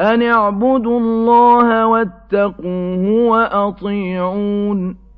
أَنِ اعْبُدُوا اللَّهَ وَاتَّقُوهُ وَأَطِيعُونِ